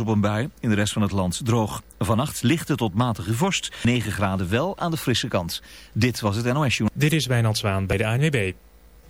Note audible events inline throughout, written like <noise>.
op een bui. In de rest van het land droog. Vannacht lichte tot matige vorst. 9 graden wel aan de frisse kant. Dit was het NOS Journal. Dit is Wijnand Zwaan bij de ANWB.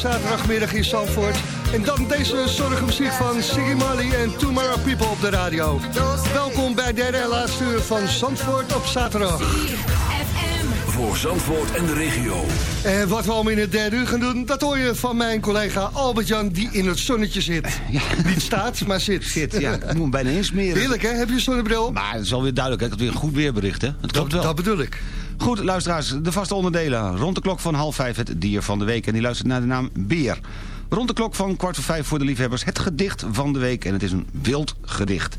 Zaterdagmiddag in Zandvoort. En dan deze zonnige muziek van Siggy Marley en Tomorrow People op de radio. Welkom bij derde en laatste uur van Zandvoort op zaterdag. Voor Zandvoort en de regio. En wat we allemaal in het derde uur gaan doen, dat hoor je van mijn collega Albert-Jan die in het zonnetje zit. <laughs> Ja. Niet staat, maar zit. Zit, ja. Ik moet hem bijna insmeren. Heerlijk hè, heb je een zonnebril? Maar het is alweer duidelijk, hè. Het is weer een goed weerbericht, hè. Het Dat, wel. dat bedoel ik. Goed, luisteraars, de vaste onderdelen. Rond de klok van half vijf het dier van de week. En die luistert naar de naam Beer. Rond de klok van kwart voor vijf voor de liefhebbers het gedicht van de week. En het is een wild gedicht.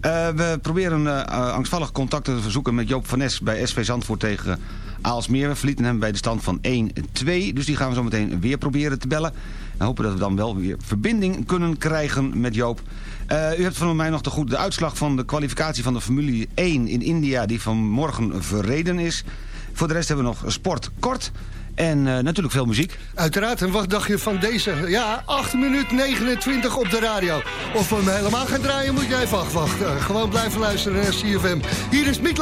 Eh, we proberen eh, angstvallig contact te verzoeken met Joop van Nes bij SV Zandvoort tegen Aalsmeer. We verlieten hem bij de stand van 1-2. Dus die gaan we zo meteen weer proberen te bellen. En hopen dat we dan wel weer verbinding kunnen krijgen met Joop. Eh, u hebt van mij nog de, goed, de uitslag van de kwalificatie van de Formule 1 in India... die vanmorgen verreden is. Voor de rest hebben we nog sport kort... En eh, natuurlijk veel muziek. Uiteraard, en wat dacht je van deze? Ja, 8 minuten 29 op de radio. Of we hem helemaal gaan draaien, moet je even afwachten. Gewoon blijven luisteren naar CFM. Hier is. Well,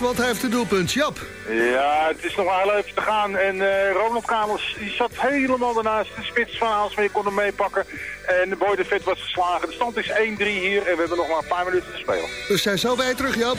want hij heeft de doelpunt. Jap. Ja, het is nog wel heel even te gaan. En eh, Ronald Kamels die zat helemaal daarnaast. De spits van Aalsmeer kon hem meepakken. En de Boy de Vet was geslagen. De stand is 1-3 hier en we hebben nog maar een paar minuten te spelen. We zijn zo bij terug, Joop.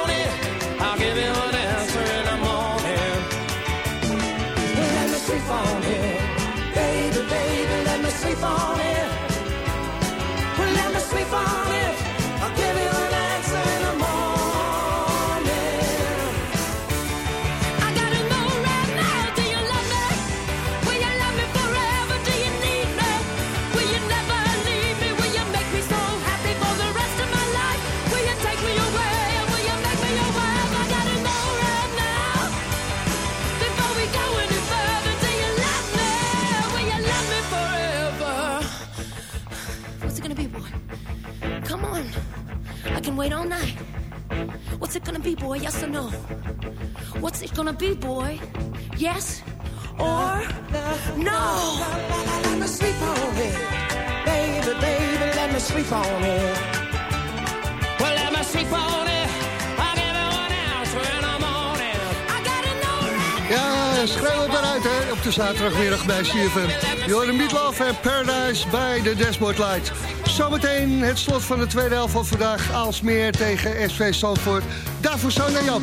boy? Yes or no? What's it gonna be, boy? Yes or no? Let me sleep on it. Baby, baby, let me sleep on it. Well, let me sleep on it. i give it one when I'm on it. I know Ja, schreeuw het maar uit, hè, op de zaterdagmiddag bij CFM. Jordan Mietlof en Paradise bij de Dashboard Light. Zometeen het slot van de tweede helft van vandaag. Aalsmeer tegen SV Zandvoort. Daarvoor zo naar Jan.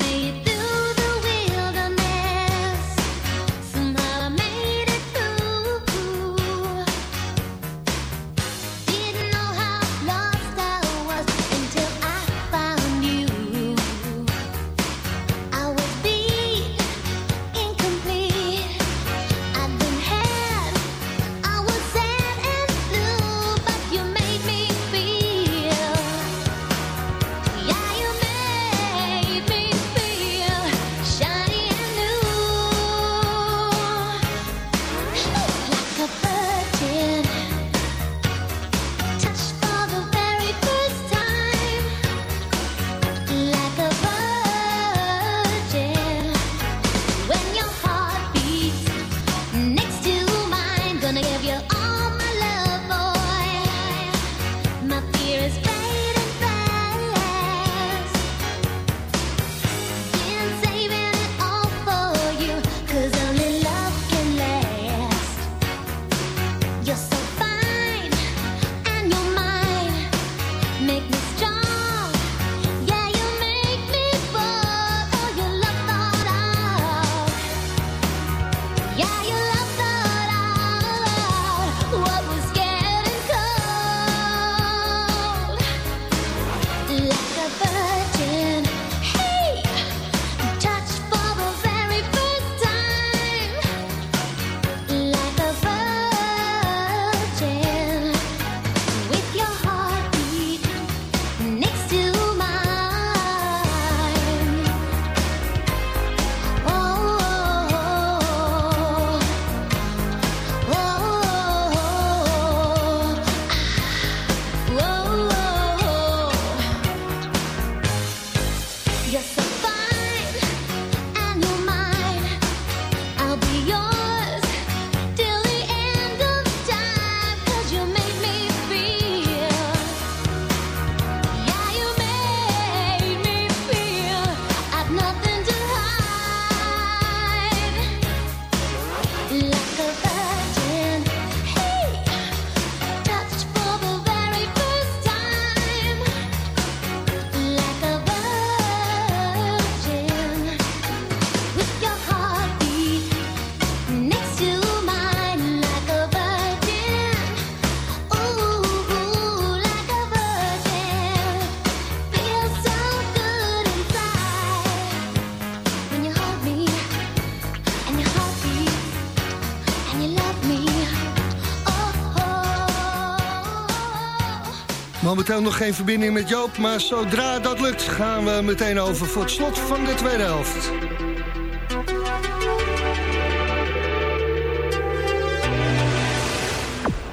Momenteel nog geen verbinding met Joop, maar zodra dat lukt gaan we meteen over voor het slot van de tweede helft.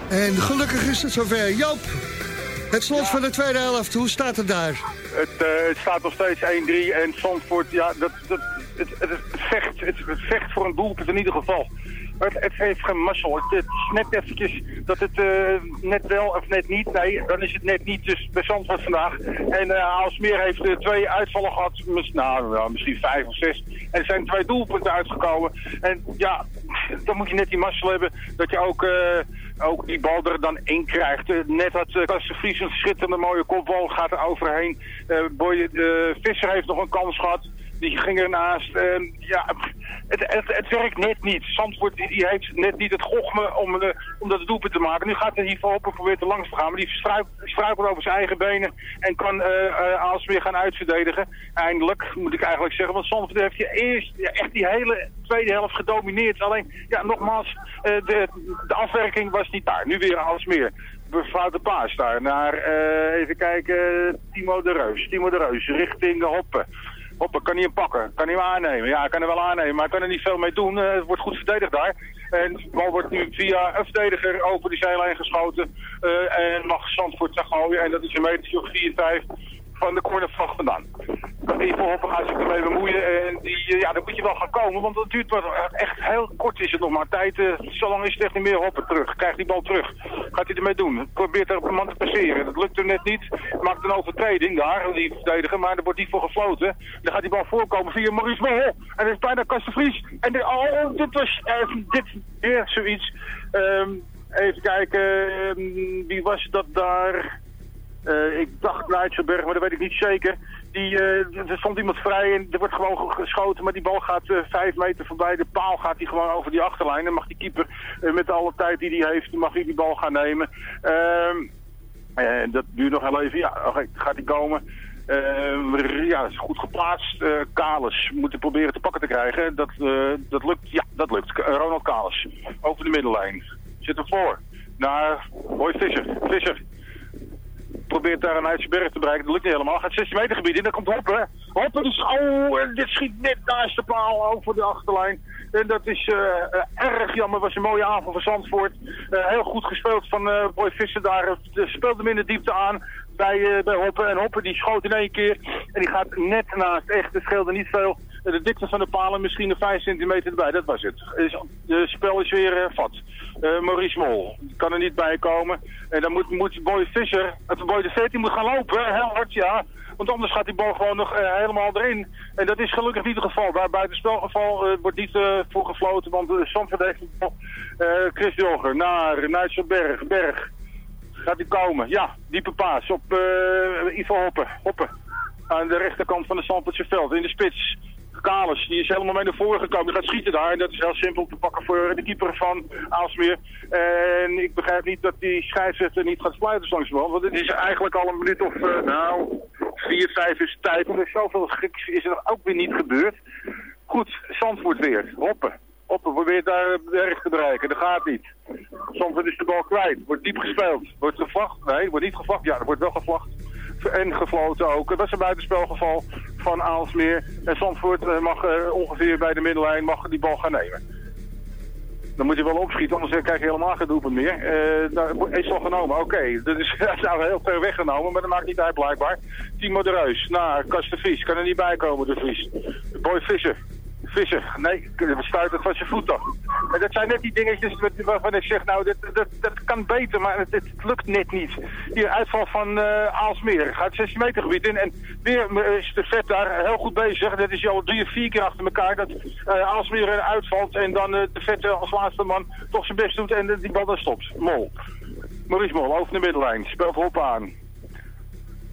En gelukkig is het zover. Joop, het slot van de tweede helft, hoe staat het daar? Het, eh, staat nog steeds 1-3 en Zandvoort, ja, dat, dat, het, het, vecht, het, vecht voor een doelpunt in ieder geval. Het, heeft geen mazzel. Het, net eventjes dat het eh, net wel of net niet. Nee, dan is het net niet dus bij Zandvoort vandaag. En uh, Aalsmeer heeft eh, twee uitvallen gehad. Nou, misschien vijf of zes. En er zijn twee doelpunten uitgekomen. En ja, dan moet je net die mazzel hebben dat je ook... eh, ook die bal er dan in krijgt. Eh, net had uh, Vries een schitterende mooie kopbal, gaat er overheen. Eh Boy, eh, Visser heeft nog een kans gehad. Die ging ernaast. Ja, het, het, het werkt net niet. Zandvoort die, heeft net niet het gochme om, eh, om dat doelpunt te maken. Nu gaat hij voorop en probeert er langs te gaan. Maar die struik- over zijn eigen benen en kan eh eh, Aalsmeer gaan uitverdedigen. Eindelijk, moet ik eigenlijk zeggen. Want Zandvoort heeft hier eerst ja, echt die hele tweede helft gedomineerd. Alleen, ja, nogmaals, de, de afwerking was niet daar. Nu weer Aalsmeer. Mevrouw de Paas daar naar, even kijken, Timo de Reus. Timo de Reus, richting Hoppen. Hoppen, kan hij hem pakken? Kan hij hem aannemen? Ja, hij kan hem wel aannemen, maar hij kan er niet veel mee doen. Eh, het wordt goed verdedigd daar. En de bal wordt nu via een verdediger over die zijlijn geschoten. Eh, en mag Zandvoort gaan gooien. En dat is een metertje of 4, 5 van de cornervlag vandaan. Die Hoppen gaat zich ermee bemoeien. En die, eh, ja, dan moet je wel gaan komen. Want het duurt maar echt heel kort is het nog maar tijd. eh, zo lang is het echt niet meer Hoppen terug. Krijgt die bal terug. Gaat hij ermee doen? Probeert er op een man te passeren. Dat lukt hem net niet. Maakt een overtreding daar, die verdediger. Maar er wordt niet voor gefloten. Dan gaat die bal voorkomen via Maurice Mol. En dat is bijna Kastenvries. En oh, dit was eh, dit weer zoiets. Ehm, even kijken. ehm, wie was dat daar? Eh, ik dacht Leidselberg, maar dat weet ik niet zeker. Die, eh, er stond iemand vrij en er wordt gewoon ge- geschoten, maar die bal gaat eh, vijf meter voorbij. De paal gaat die gewoon over die achterlijn. Dan mag die keeper met alle tijd die hij heeft, mag hij die bal gaan nemen. Ehm, dat duurt nog heel even. Ja, oké, gaat die komen. Ehm, ja, is goed geplaatst. Eh Kalis moeten proberen te pakken te krijgen. Dat, dat lukt. Ja, dat lukt. Ronald Kalis. Over de middenlijn. Zit er voor. Naar Boy Visser. Visser probeert daar een IJsberg te bereiken. Dat lukt niet helemaal. Gaat 16 meter gebied in. Dan komt Hoppen. Hoppen dus, oh, en dit schiet net naast de paal over de achterlijn. En dat is eh, eh, erg jammer. was een mooie avond voor Zandvoort. Eh, heel goed gespeeld van eh Boy Visser daar. Uh, speelde hem in de diepte aan bij, bij Hoppen. En Hoppen die schoot in één keer. En die gaat net naast. Echt, het scheelde niet veel. De dikte van de palen misschien een 5 centimeter erbij. Dat was het. Het spel is weer eh, vat. Eh, Maurice Mol kan er niet bij komen. En dan moet, moet Boy Visser, het Boy de Vet, die moet gaan lopen. Heel hard, ja. Want anders gaat die bal gewoon nog eh, helemaal erin. En dat is gelukkig niet het geval. Daar bij het spelgeval eh, wordt niet voor gefloten. Want uh, Zandvoort heeft de Chris Jogger naar Nijtselberg. Berg. Gaat hij komen? Ja, diepe paas op Ivo Hoppen. Hoppen. Aan de rechterkant van de Zandvoortse veld. In de spits. Kalis, die is helemaal mee naar voren gekomen. Die gaat schieten daar. En dat is heel simpel te pakken voor de keeper van Aalsmeer. En ik begrijp niet dat die scheidsrechter niet gaat fluiten langs. Want het is eigenlijk al een minuut of, eh, nou, vier, vijf is tijd. Er is zoveel geks is er ook weer niet gebeurd. Goed, Zandvoort weer. Hoppen. Hoppen probeert daar de erg te bereiken. Dat gaat niet. Zandvoort is de bal kwijt. Wordt diep gespeeld. Wordt gevlacht? Nee, wordt niet gevlacht. Ja, er wordt wel gevlacht. En gefloten ook. Dat is een buitenspelgeval van Aalsmeer. En Zandvoort eh, mag eh, ongeveer bij de middenlijn mag die bal gaan nemen. Dan moet je wel opschieten, anders krijg je helemaal geen doelpunt meer. Eh nou, is al genomen, oké. <laughs> Dat is nou heel ver weggenomen, maar dat maakt niet uit blijkbaar. Timo de Reus naar Kasten Vries. Kan er niet bij komen, de Vries. Boy Visser. Visser. Nee, stuit het van zijn voet toch. En dat zijn net die dingetjes waarvan ik zeg, nou, dat, dat, dat kan beter, maar het, lukt net niet. Hier, uitval van eh Aalsmeer. Gaat 16 meter gebied in en weer eh, is de vet daar heel goed bezig. Dat is al drie of vier keer achter elkaar dat eh Aalsmeer er uitvalt en dan de vet als laatste man toch zijn best doet en die bal dan stopt. Mol. Maurice Mol, over de middenlijn. Speelt Hop aan.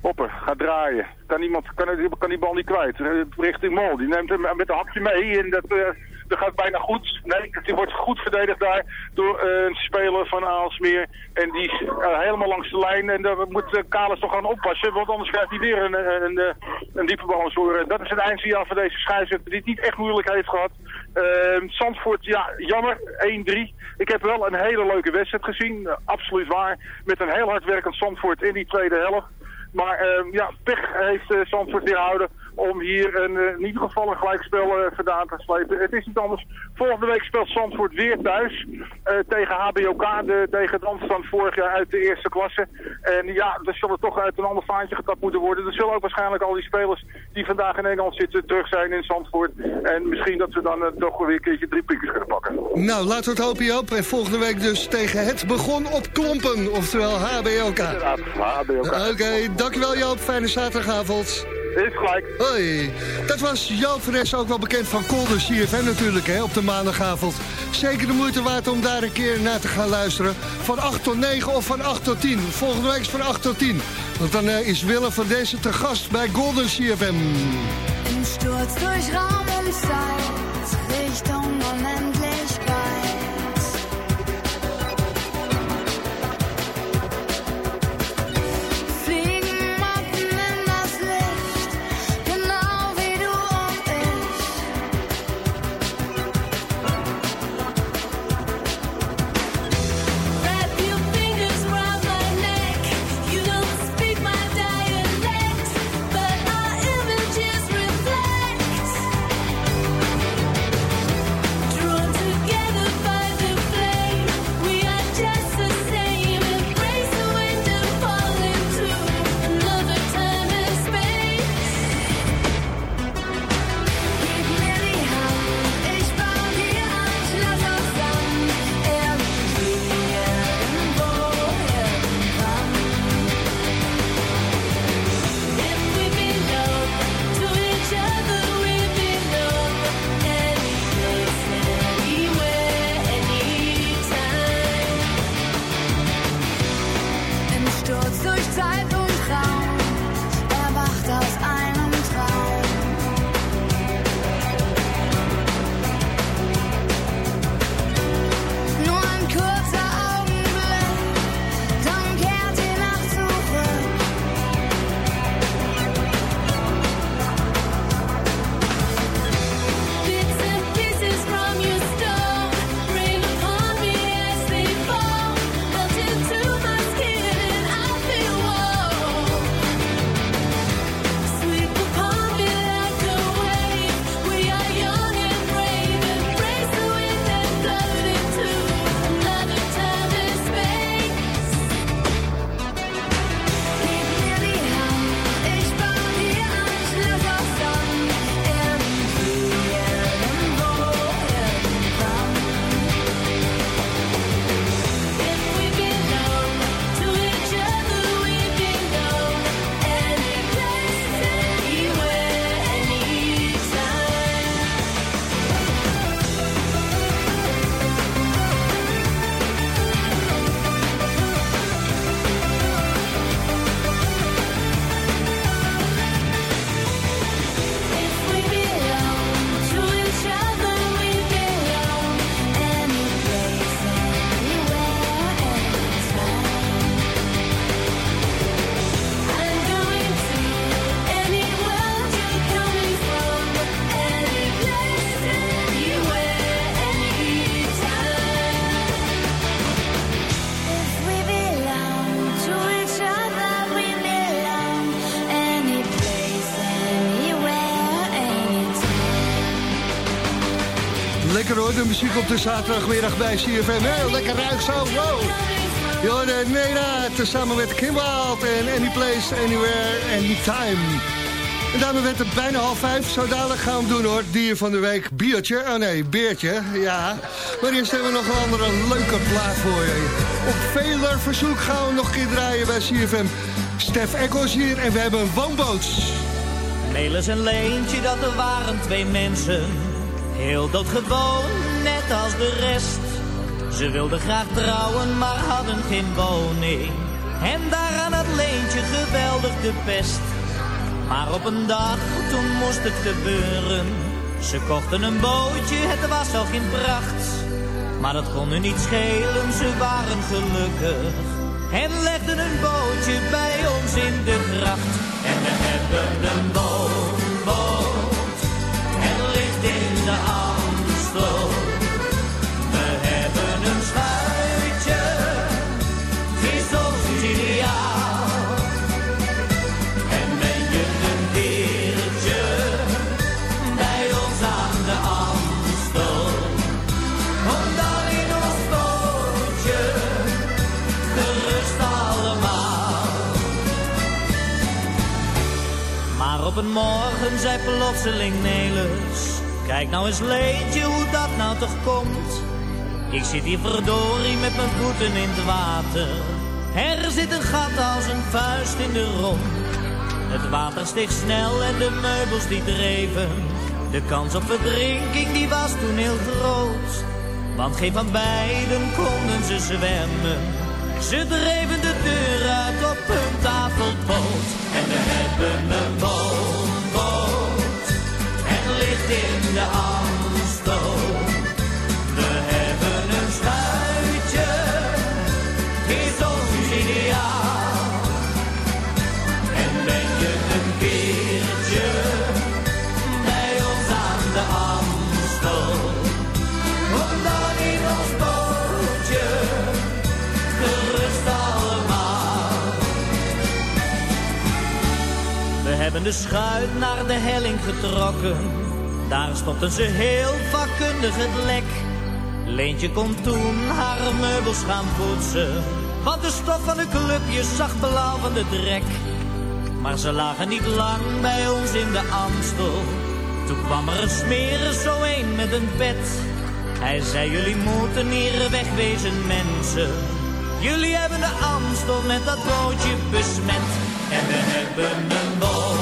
Hopper, gaat draaien. Kan, iemand, kan, kan die bal niet kwijt. Eh, Richting Mol. Die neemt hem met een hapje mee. En dat, eh, dat gaat bijna goed. Nee, die wordt goed verdedigd daar door eh, een speler van Aalsmeer. En die is helemaal langs de lijn. En daar moet uh, Kalis toch gaan oppassen. Want anders krijgt hij weer een, een, een, diepe bal aan scoren. Dat is het eindsignaal van deze scheidsrechter die het niet echt moeilijk heeft gehad. Uh, Zandvoort, ja, jammer, 1-3. Ik heb wel een hele leuke wedstrijd gezien, uh, absoluut waar. Met een heel hard werkend Zandvoort in die tweede helft. Maar uh, ja, pech heeft uh, Zandvoort weerhouden om hier een, uh, in ieder geval een gelijkspel uh, vandaan te slepen. Het is niet anders. Volgende week speelt Zandvoort weer thuis uh, tegen HBOK, de tegenstand van vorig jaar uit de eerste klasse. En ja, er zullen toch uit een ander vaantje getapt moeten worden. Er zullen ook waarschijnlijk al die spelers die vandaag in Engeland zitten terug zijn in Zandvoort. En misschien dat we dan toch weer een keertje drie piekers kunnen pakken. Nou, laten we het hopen Joop. En volgende week dus tegen het begon op Klompen, oftewel HBOK. Inderdaad, HBOK. Oké, okay, dankjewel Joop. Fijne zaterdagavond. Is gelijk. Hoi. Dat was Joop Fres, ook wel bekend van Kolder CFM natuurlijk, hè, op de maandagavond. Zeker de moeite waard om daar een keer naar te gaan luisteren. Van 8 tot 9 of van 8 tot 10. Volgende week is van 8 tot 10. Want dan uh, is Willem van deze te gast bij Golden CFM. Im Sturz durch Raum und Zeit, Richtung Unendlichkeit. De zaterdagmiddag bij CFM. Heel lekker ruik zo, wow. Jorden Nena, tezamen met Kim en Any Place, Anywhere, Anytime. En daarmee werd het bijna half vijf. Zo dadelijk gaan we doen hoor. Dier van de week, biertje. Oh nee, beertje. Ja. Maar eerst hebben we nog een andere leuke plaat voor je. Op veler verzoek gaan we nog een keer draaien bij CFM. Stef Eccles hier en we hebben een woonboot. Melis en Leentje, dat er waren twee mensen. Heel doodgewoon, als de rest. Ze wilden graag trouwen, maar hadden geen woning. En daar aan het leentje geweldig de pest. Maar op een dag, toen moest het gebeuren. Ze kochten een bootje, het was al geen pracht. Maar dat kon hun niet schelen, ze waren gelukkig. En legden een bootje bij ons in de gracht. En we hebben een woonboot. Het ligt in de op een morgen zei plotseling Nelis, kijk nou eens Leentje hoe dat nou toch komt. Ik zit hier verdorie met mijn voeten in het water. Er zit een gat als een vuist in de romp. Het water steeg snel en de meubels die dreven. De kans op verdrinking die was toen heel groot. Want geen van beiden konden ze zwemmen. Ze dreven de deur uit op hun tafelpoot. En we hebben een woonboot. Het ligt in de Amstel. Hebben de schuit naar de helling getrokken. Daar stopten ze heel vakkundig het lek. Leentje kon toen haar meubels gaan poetsen. Want de stof van de clubjes zag blauw van de drek. Maar ze lagen niet lang bij ons in de Amstel. Toen kwam er een smerer zo een met een pet. Hij zei, jullie moeten hier wegwezen mensen. Jullie hebben de Amstel met dat bootje besmet. En we hebben een woonboot.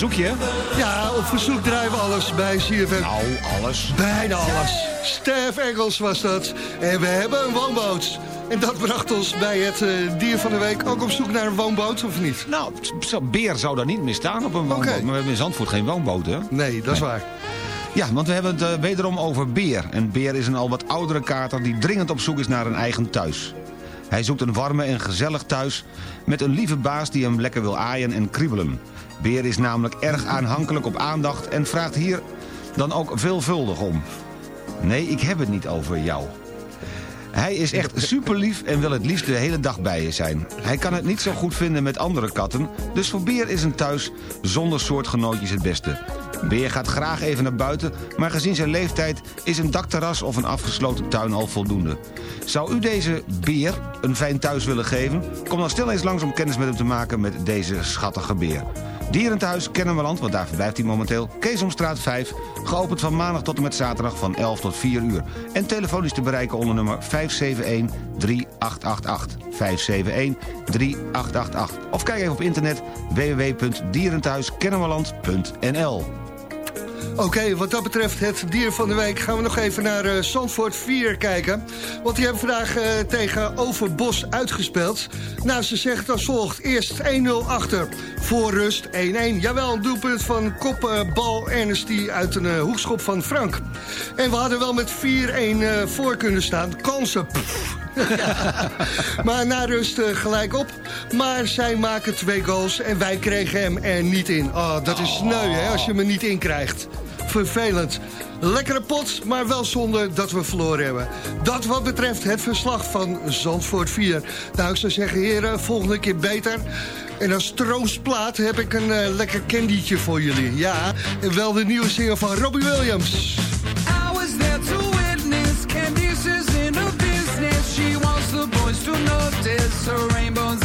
verzoekje, hè? Ja, op verzoek draaien we alles bij CFM. Nou, alles. Bijna alles. Stef Engels was dat. En we hebben een woonboot. En dat bracht ons bij het eh, dier van de week. Ook op zoek naar een woonboot, of niet? Nou, beer zou daar niet meer staan op een woonboot. Maar we hebben in Zandvoort geen woonboot, hè? Nee, dat is waar. Ja, want we hebben het eh, wederom over Beer. En Beer is een al wat oudere kater die dringend op zoek is naar een eigen thuis. Hij zoekt een warme en gezellig thuis met een lieve baas die hem lekker wil aaien en kriebelen. Beer is namelijk erg aanhankelijk op aandacht en vraagt hier dan ook veelvuldig om. Nee, ik heb het niet over jou. Hij is echt <laughs> super lief en wil het liefst de hele dag bij je zijn. Hij kan het niet zo goed vinden met andere katten, dus voor Beer is een thuis zonder soortgenootjes het beste. Beer gaat graag even naar buiten, maar gezien zijn leeftijd is een dakterras of een afgesloten tuin al voldoende. Zou u deze Beer een fijn thuis willen geven? Kom dan stil eens langs om kennis met hem te maken met deze schattige beer. Dierenthuis Kennemerland, want daar verblijft hij momenteel. Keesomstraat 5, geopend van maandag tot en met zaterdag van 11 tot 4 uur. En telefonisch te bereiken onder nummer 571-3888. 571-3888. Of kijk even op internet www.dierenthuiskennemerland.nl Oké, wat dat betreft het dier van de week gaan we nog even naar eh Zandvoort 4 kijken. Want die hebben vandaag eh, tegen Overbos uitgespeeld. Nou, ze zegt als volgt. Eerst 1-0 achter, voor rust 1-1. Jawel, een doelpunt van kopbal Ernest uit een eh, hoekschop van Frank. En we hadden wel met 4-1 eh, voor kunnen staan. Kansen. <laughs> maar na rust eh, gelijk op. Maar zij maken twee goals en wij kregen hem er niet in. Oh, dat is sneu hè, als je hem niet in krijgt. Vervelend. Lekkere pot, maar wel zonder dat we verloren hebben. Dat wat betreft het verslag van Zandvoort 4. Nou, ik zou zeggen, heren, volgende keer beter. En als troostplaat heb ik een eh, lekker candytje voor jullie. Ja, en wel de nieuwe single van Robbie Williams. I was there notice her rainbows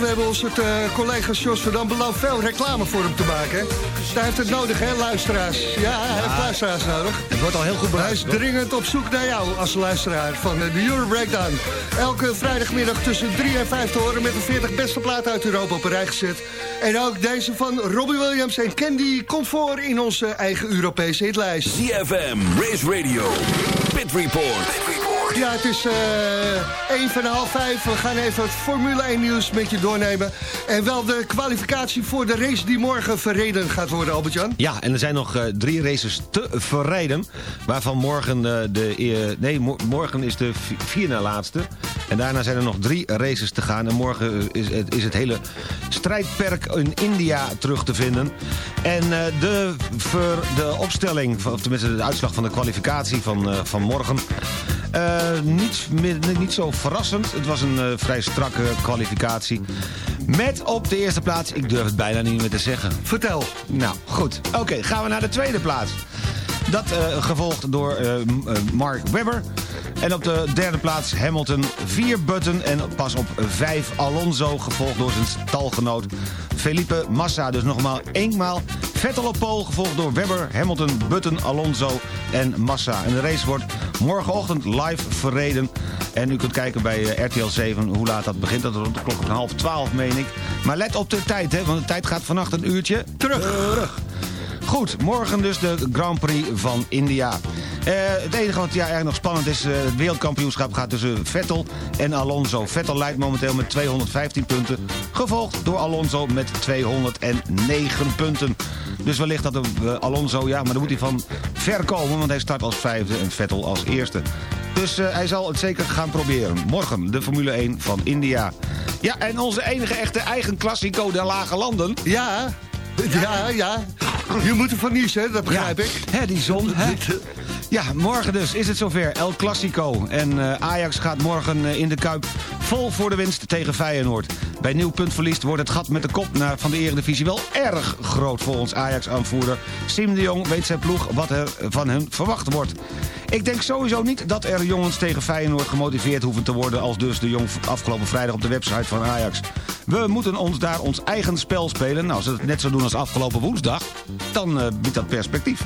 we hebben ons het eh, collega Jos Verdam beloofd veel reclame voor hem te maken. hè. Daar heeft het nodig, hè, luisteraars? Ja, hij heeft luisteraars nodig. Het wordt al heel goed Hij is beluisterd. dringend op zoek naar jou als luisteraar van eh, de Euro Breakdown. Elke vrijdagmiddag tussen 3 en 5 te horen met de 40 beste platen uit Europa op een rij gezet. En ook deze van Robbie Williams en Candy komt voor in onze eigen Europese hitlijst. ZFM, Race Radio, Pit Report. Ja, het is eh 1 van half 5. We gaan even het Formule 1 nieuws met je doornemen. En wel de kwalificatie voor de race die morgen verreden gaat worden, Albert-Jan. Ja, en er zijn nog eh, drie races te verrijden. Waarvan morgen eh, de... eh, nee, mo- morgen is de vi- vier na laatste. En daarna zijn er nog drie races te gaan. En morgen is het, is het hele strijdperk in India terug te vinden. En eh, de, de opstelling, of tenminste de uitslag van de kwalificatie van, eh, van morgen... eh, niet, niet zo verrassend. Het was een eh, vrij strakke kwalificatie. Met op de eerste plaats, ik durf het bijna niet meer te zeggen. Vertel. Nou, goed. Oké, gaan we naar de tweede plaats. Dat eh, gevolgd door Mark Webber. En op de derde plaats Hamilton 4 Button. En pas op 5 Alonso, gevolgd door zijn stalgenoot Felipe Massa. Dus nogmaals eenmaal Vettel op pole, gevolgd door Webber, Hamilton, Button, Alonso en Massa. En de race wordt morgenochtend live verreden. En u kunt kijken bij eh, RTL 7 hoe laat dat begint. Dat is rond de klok van half 12, meen ik. Maar let op de tijd, hè, want de tijd gaat vannacht een uurtje terug. Goed, morgen dus de Grand Prix van India. Eh, het enige wat ja, eigenlijk nog spannend is... eh, het wereldkampioenschap gaat tussen Vettel en Alonso. Vettel leidt momenteel met 215 punten... gevolgd door Alonso met 209 punten. Dus wellicht dat eh, Alonso... ja, maar dan moet hij van ver komen... want hij start als vijfde en Vettel als eerste. Dus eh, hij zal het zeker gaan proberen. Morgen de Formule 1 van India. Ja, en onze enige echte eigen klassico der lage landen... Ja, ja, ja. Je moet ervan niezen, dat begrijp Ja, ik. Hè, die zon, hè? Ja, morgen dus is het zover. El Clasico. En eh, Ajax gaat morgen eh, in de Kuip vol voor de winst tegen Feyenoord. Bij nieuw puntverlies wordt het gat met de kop naar, van de Eredivisie wel erg groot voor ons Ajax-aanvoerder. Sim de Jong weet zijn ploeg wat er van hem verwacht wordt. Ik denk sowieso niet dat er jongens tegen Feyenoord gemotiveerd hoeven te worden... als dus de Jong afgelopen vrijdag op de website van Ajax. We moeten ons daar ons eigen spel spelen. Nou, als we het net zo doen als afgelopen woensdag... dan eh, biedt dat perspectief.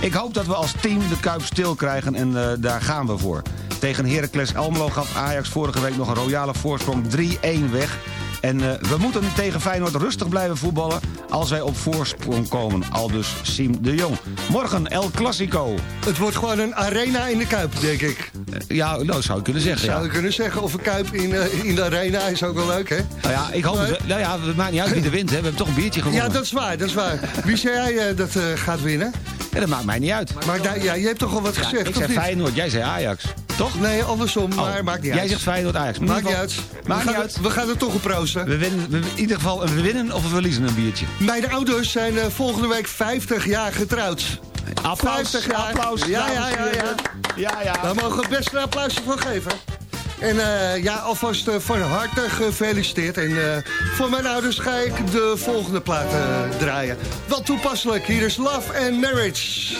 Ik hoop dat we als team de Kuip stil krijgen en eh, daar gaan we voor. Tegen Heracles Almelo gaf Ajax vorige week nog een royale voorsprong 3-1 weg... En eh, we moeten tegen Feyenoord rustig blijven voetballen als wij op voorsprong komen. Al dus Siem de Jong. Morgen El Clasico. Het wordt gewoon een arena in de Kuip, denk ik. ja, nou zou je kunnen zeggen. Zou ja. je kunnen zeggen, of een Kuip in, eh, in de arena is ook wel leuk, hè? Nou ja, ik hoop Maar- het. Nou ja, het maakt niet uit wie de wint. Hè. We hebben toch een biertje gewonnen. Ja, dat is waar, dat is waar. Wie zei jij eh, dat eh, gaat winnen? Ja, dat maakt mij niet uit. Maar ja, je hebt toch al wat Ja, gezegd, ik zei? Feyenoord, jij zei Ajax. Toch? Nee, andersom, maar maakt niet jij uit. zegt Feyenoord, Ajax. Maakt niet uit. Maakt niet uit. we gaan er toch op proosten. We winnen, we, in ieder geval, we winnen of we verliezen een biertje. Mijn ouders zijn eh, volgende week 50 jaar getrouwd. Applaus, 50 jaar. applaus. Ja, ja, ja, ja. Ja, ja. Daar mogen we best een applausje voor geven. En eh, ja, alvast eh, van harte gefeliciteerd. En eh, voor mijn ouders ga ik de volgende plaat draaien. Wel toepasselijk. Hier is Love and Marriage.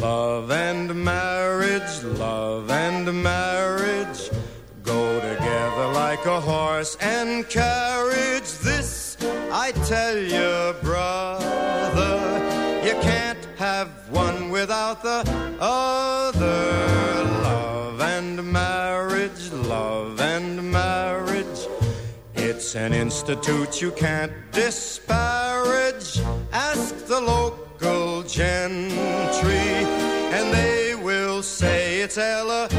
Love and marriage, love and marriage like a horse and carriage. This I tell you, brother, you can't have one without the other. Love and marriage, love and marriage. It's an institute you can't disparage. Ask the local gentry, and they will say it's elementary.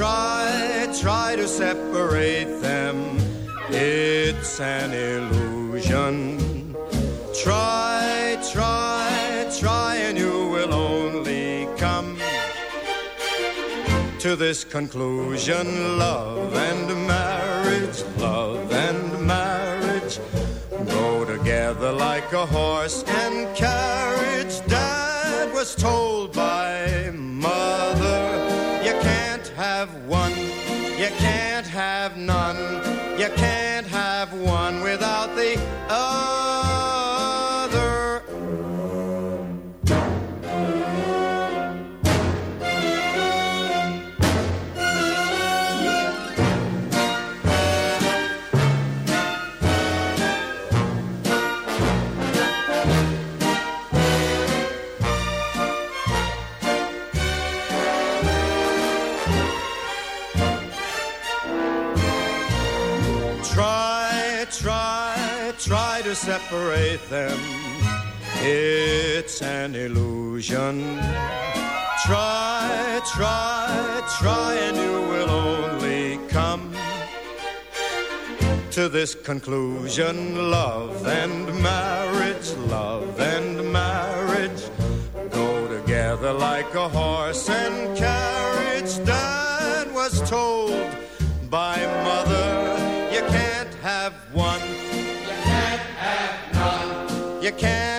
Try, try, to separate them. It's an illusion. Try, try, try, and you will only come to this conclusion love and marriage, love and marriage go together like a horse and carriage. Dad was told separate them. It's an illusion. Try, try, try, and you will only come to this conclusion. Love and marriage, love and marriage go together like a horse and carriage. You can't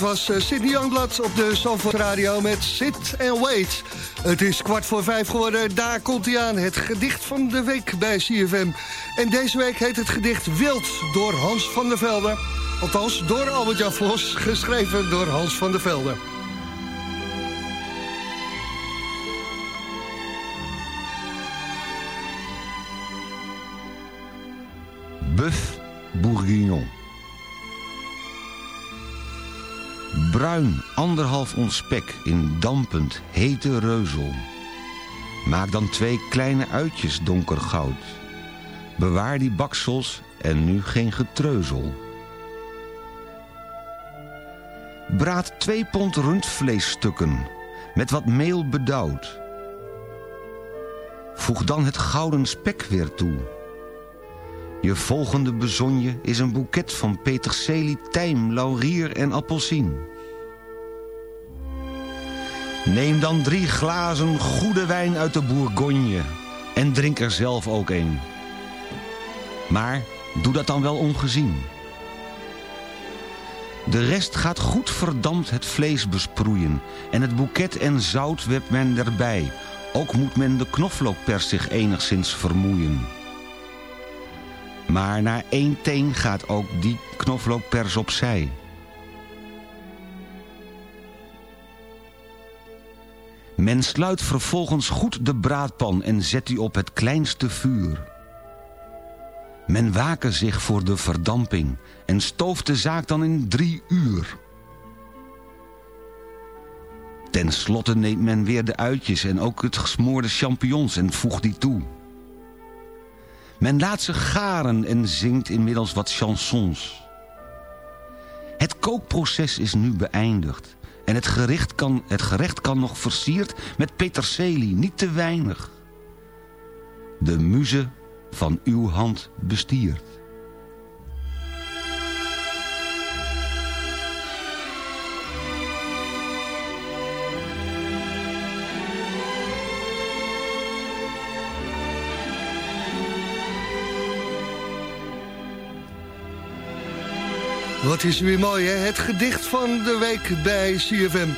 dat was eh, Sydney Youngblood op de Zandvoort Radio met Sit and Wait. Het is kwart voor vijf geworden, daar komt hij aan. Het gedicht van de week bij CFM. En deze week heet het gedicht Wild door Hans van der Velde. Althans, door Albert-Jan Vos, geschreven door Hans van der Velde. Ons spek in dampend, hete reuzel. Maak dan twee kleine uitjes donkergoud. Bewaar die baksels en nu geen getreuzel. Braad twee pond rundvleesstukken, met wat meel bedauwd. Voeg dan het gouden spek weer toe. Je volgende bezonje is een boeket van peterselie, tijm, laurier en appelsien. Neem dan drie glazen goede wijn uit de Bourgogne en drink er zelf ook een. Maar doe dat dan wel ongezien. De rest gaat goed verdampt het vlees besproeien... en het boeket en zout werpt men erbij. Ook moet men de knoflookpers zich enigszins vermoeien. Maar na één teen gaat ook die knoflookpers opzij. Men sluit vervolgens goed de braadpan en zet die op het kleinste vuur. Men waken zich voor de verdamping en stooft de zaak dan in drie uur. Ten slotte neemt men weer de uitjes en ook het gesmoorde champignons en voegt die toe. Men laat ze garen en zingt inmiddels wat chansons. Het kookproces is nu beëindigd. En het gerecht kan, het gerecht kan nog versierd met peterselie, niet te weinig. De muze van uw hand bestiert. Wat is weer mooi, hè? Het gedicht van de week bij CFM.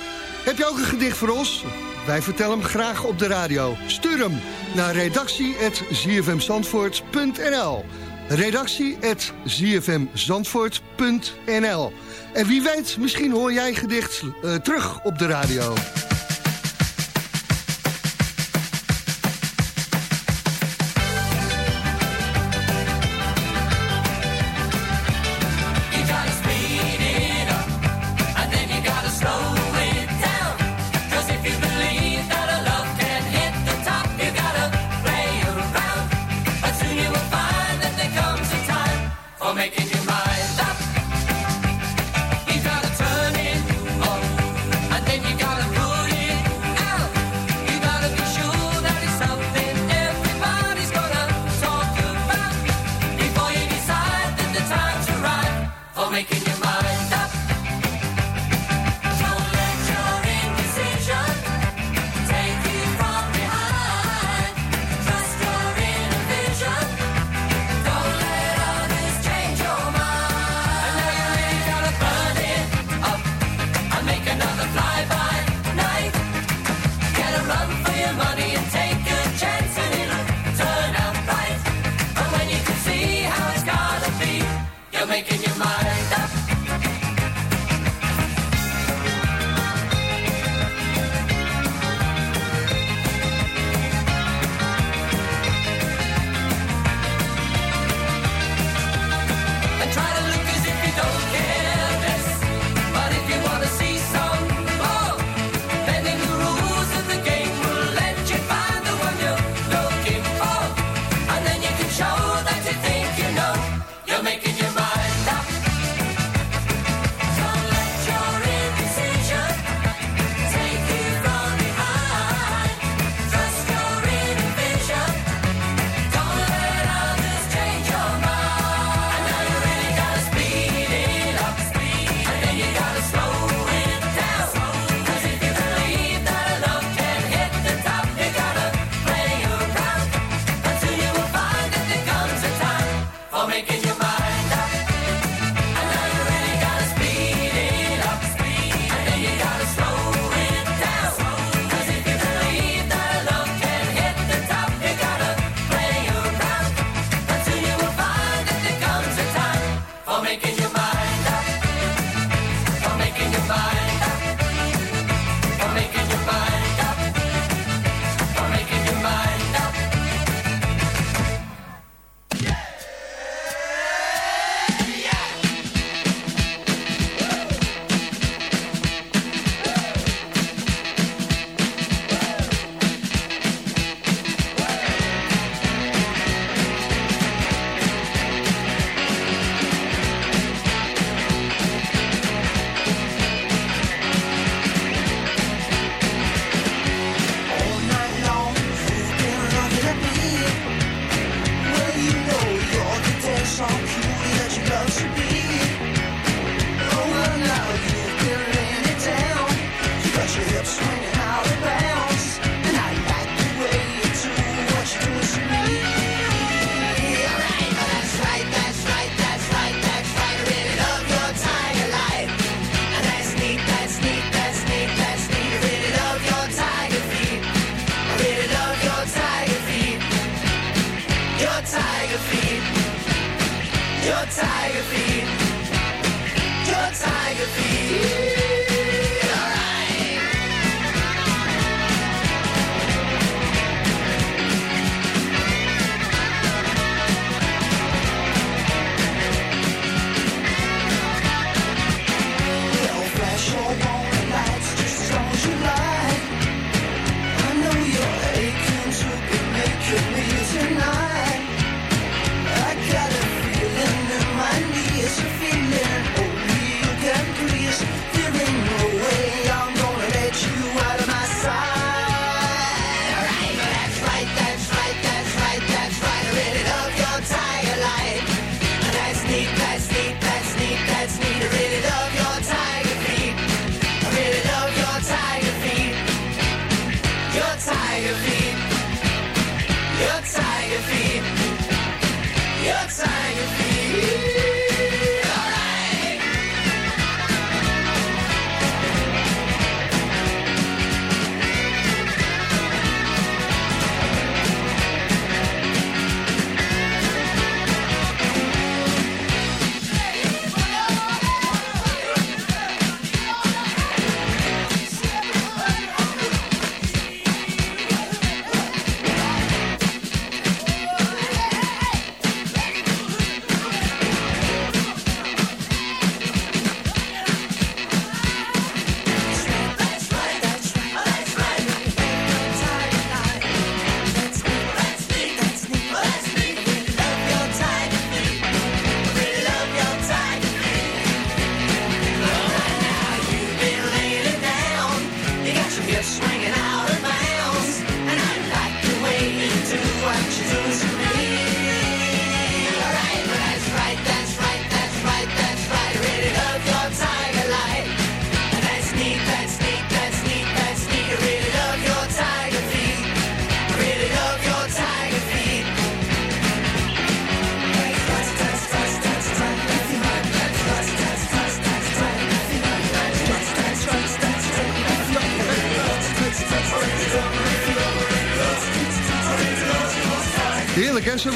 Heb jij ook een gedicht voor ons? Wij vertellen hem graag op de radio. Stuur hem naar redactie.zfmzandvoort.nl redactie.zfmzandvoort.nl En wie weet, misschien hoor jij gedicht eh, terug op de radio.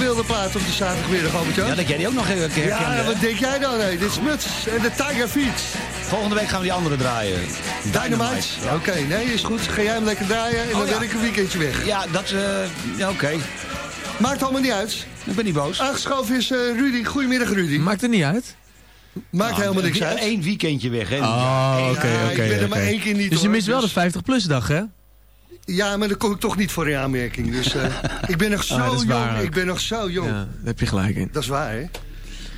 Wilde plaat op de zaterdagmiddag, Albert-Jan? Ja, dat jij die ook nog een keer Ja, kende. wat denk jij dan? Hey, dit is Muts en de Tiger Feet. Volgende week gaan we die andere draaien. Dynamite? Oké, nee, is goed. Ga jij hem lekker draaien en dan Oh, ja. ben ik een weekendje weg. Ja, dat... eh ja, oké. Maakt allemaal niet uit. Ik ben niet boos. Aangeschoven is eh, Rudy. Goedemiddag, Rudy. Maakt er niet uit. Maakt helemaal niks uit. Eén weekendje weg, hè? Oh, oké, oké. ik ben er oké. maar één keer niet, Dus je hoor, mist wel dus- de 50-plus dag, hè? Ja, maar dan kom ik toch niet voor in aanmerking. Dus eh, <laughs> ik ben nog zo Ah, is jong. waar ook. Ik ben nog zo jong. Ja, daar heb je gelijk in. Dat is waar, hè?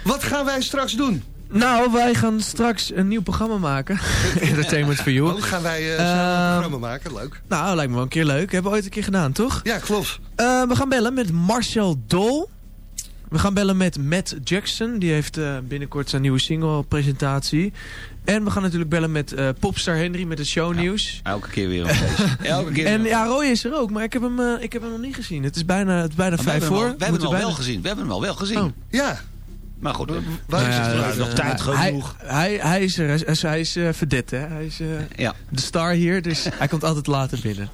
Wat gaan wij straks doen? Nou, wij gaan straks een nieuw programma maken. <laughs> Entertainment for You. Oh, gaan wij eh, samen een programma maken? Leuk. Nou, lijkt me wel een keer leuk. Hebben we ooit een keer gedaan, toch? Ja, klopt. Eh, we gaan bellen met Marcel Dol. We gaan bellen met Matt Jackson. Die heeft eh, binnenkort zijn nieuwe single-presentatie. En we gaan natuurlijk bellen met eh, Popstar Henry met het shownieuws. Elke keer weer een <laughs> feestje. Elke keer En weer. ja, Roy is er ook, maar ik heb hem, eh, ik heb hem nog niet gezien. Het is bijna, het is bijna Maar vijf voor. al- We hebben hem al wel gezien. We hebben hem al wel gezien. Oh. Ja. Maar goed, Waar is het ja, eruit? nog eh, tijd genoeg. Hij, hij, is er, hij is, hij is eh, verdette, hè. Hij is eh, Ja, de star hier, dus <laughs> hij komt altijd later binnen.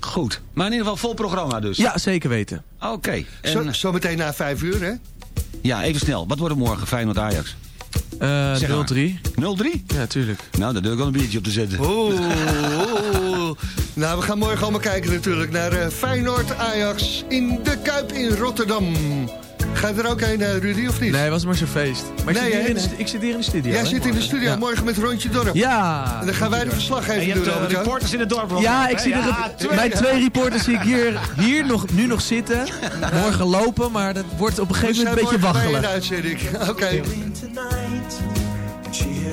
goed. Maar in ieder geval vol programma dus. Ja, zeker weten. Oké. Zo, En zometeen na vijf uur, hè? ja, even snel. Wat wordt het morgen? Feyenoord Ajax. Eh Zeg maar. 0-3. 0-3? Ja, tuurlijk. Nou, daar durf ik wel een biertje op te zetten. Oeh. <laughs> Nou, we gaan morgen allemaal kijken natuurlijk naar eh, Feyenoord-Ajax in de Kuip in Rotterdam. Ga je er ook heen, eh, Rudy, of niet? Nee, het was maar zo'n feest. Maar ik, Nee, zit hier in de, ik zit hier in de studio. Jij hè, zit in de studio Ja. morgen met Rondje Dorp. Ja. En dan gaan wij de verslag En even je doen, hebt uh, Albert-Jan. reporters in het dorp. Ja, ik zie Ja, het- twee. mijn twee reporters zie ik hier, hier nog, nu nog zitten. Morgen lopen, maar dat wordt op een gegeven moment een beetje morgen bij waggelen. <laughs> Oké.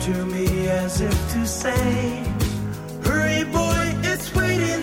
to me as if to say, Hurry, boy, it's waiting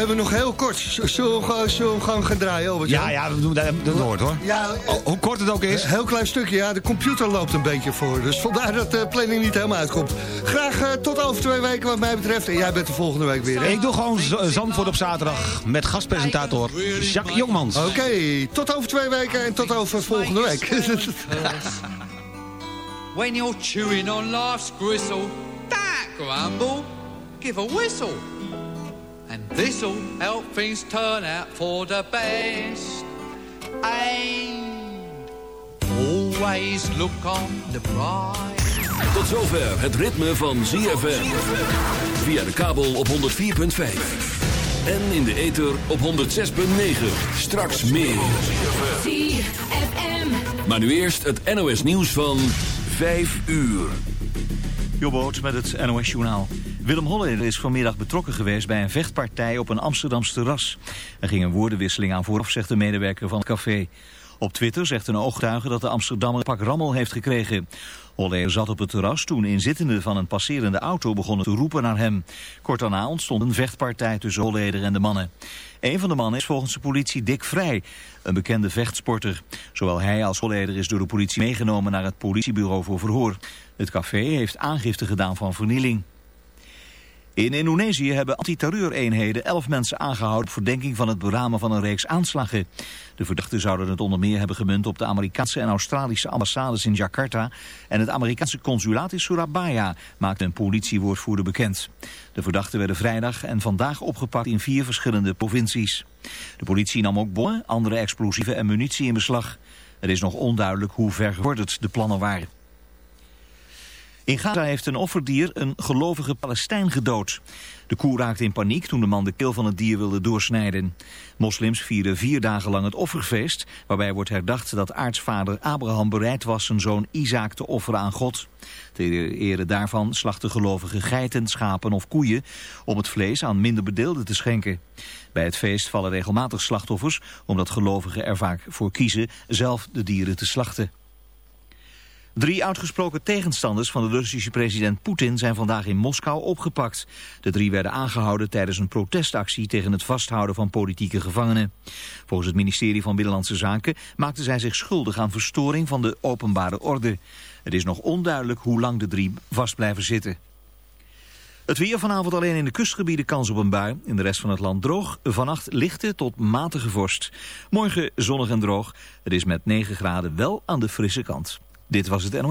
Hebben we nog heel kort. Z- Zullen we, zullen we hem gewoon gaan draaien, Albert? Ja, ja, we doen dat, dat hoort hoor. Ja, Oh, hoe kort het ook is. Heel klein stukje, ja. De computer loopt een beetje voor. Dus vandaar dat de planning niet helemaal uitkomt. Graag eh, tot over twee weken wat mij betreft. En jij bent de volgende week weer, hè? Ik doe gewoon Z- Zandvoort op zaterdag met gastpresentator Jacques Jongmans. Oké, tot over twee weken en tot over volgende week. <laughs> When you're chewing on life's gristle, that grumble, give a whistle. This'll help things turn out for the best. And always look on the bright. Tot zover het ritme van ZFM. Via de kabel op 104.5. En in de ether op 106.9. Straks meer. Maar nu eerst het NOS nieuws van 5 uur. Jobboot met het NOS-journaal. Willem Holleder is vanmiddag betrokken geweest bij een vechtpartij op een Amsterdamse terras. Er ging een woordenwisseling aan vooraf, zegt de medewerker van het café. Op Twitter zegt een ooggetuige dat de Amsterdammer een pak rammel heeft gekregen. Holleder zat op het terras toen inzittenden van een passerende auto begonnen te roepen naar hem. Kort daarna ontstond een vechtpartij tussen Holleder en de mannen. Een van de mannen is volgens de politie Dick Vrij, een bekende vechtsporter. Zowel hij als Holleder is door de politie meegenomen naar het politiebureau voor verhoor. Het café heeft aangifte gedaan van vernieling. In Indonesië hebben antiterreureenheden elf mensen aangehouden op verdenking van het beramen van een reeks aanslagen. De verdachten zouden het onder meer hebben gemunt op de Amerikaanse en Australische ambassades in Jakarta en het Amerikaanse consulaat in Surabaya, maakte een politiewoordvoerder bekend. De verdachten werden vrijdag en vandaag opgepakt in vier verschillende provincies. De politie nam ook bommen, andere explosieven en munitie in beslag. Het is nog onduidelijk hoe vergevorderd de plannen waren. In Gaza heeft een offerdier een gelovige Palestijn gedood. De koe raakte in paniek toen de man de keel van het dier wilde doorsnijden. Moslims vieren vier dagen lang het offerfeest... waarbij wordt herdacht dat aartsvader Abraham bereid was... zijn zoon Isaac te offeren aan God. Ter ere daarvan slachten gelovigen geiten, schapen of koeien... om het vlees aan minder bedeelden te schenken. Bij het feest vallen regelmatig slachtoffers... omdat gelovigen er vaak voor kiezen zelf de dieren te slachten. Drie uitgesproken tegenstanders van de Russische president Poetin zijn vandaag in Moskou opgepakt. De drie werden aangehouden tijdens een protestactie tegen het vasthouden van politieke gevangenen. Volgens het ministerie van Binnenlandse Zaken maakten zij zich schuldig aan verstoring van de openbare orde. Het is nog onduidelijk hoe lang de drie vast blijven zitten. Het weer vanavond alleen in de kustgebieden kans op een bui. In de rest van het land droog. Vannacht lichte tot matige vorst. Morgen zonnig en droog. Het is met 9 graden wel aan de frisse kant. Dit was het NOS.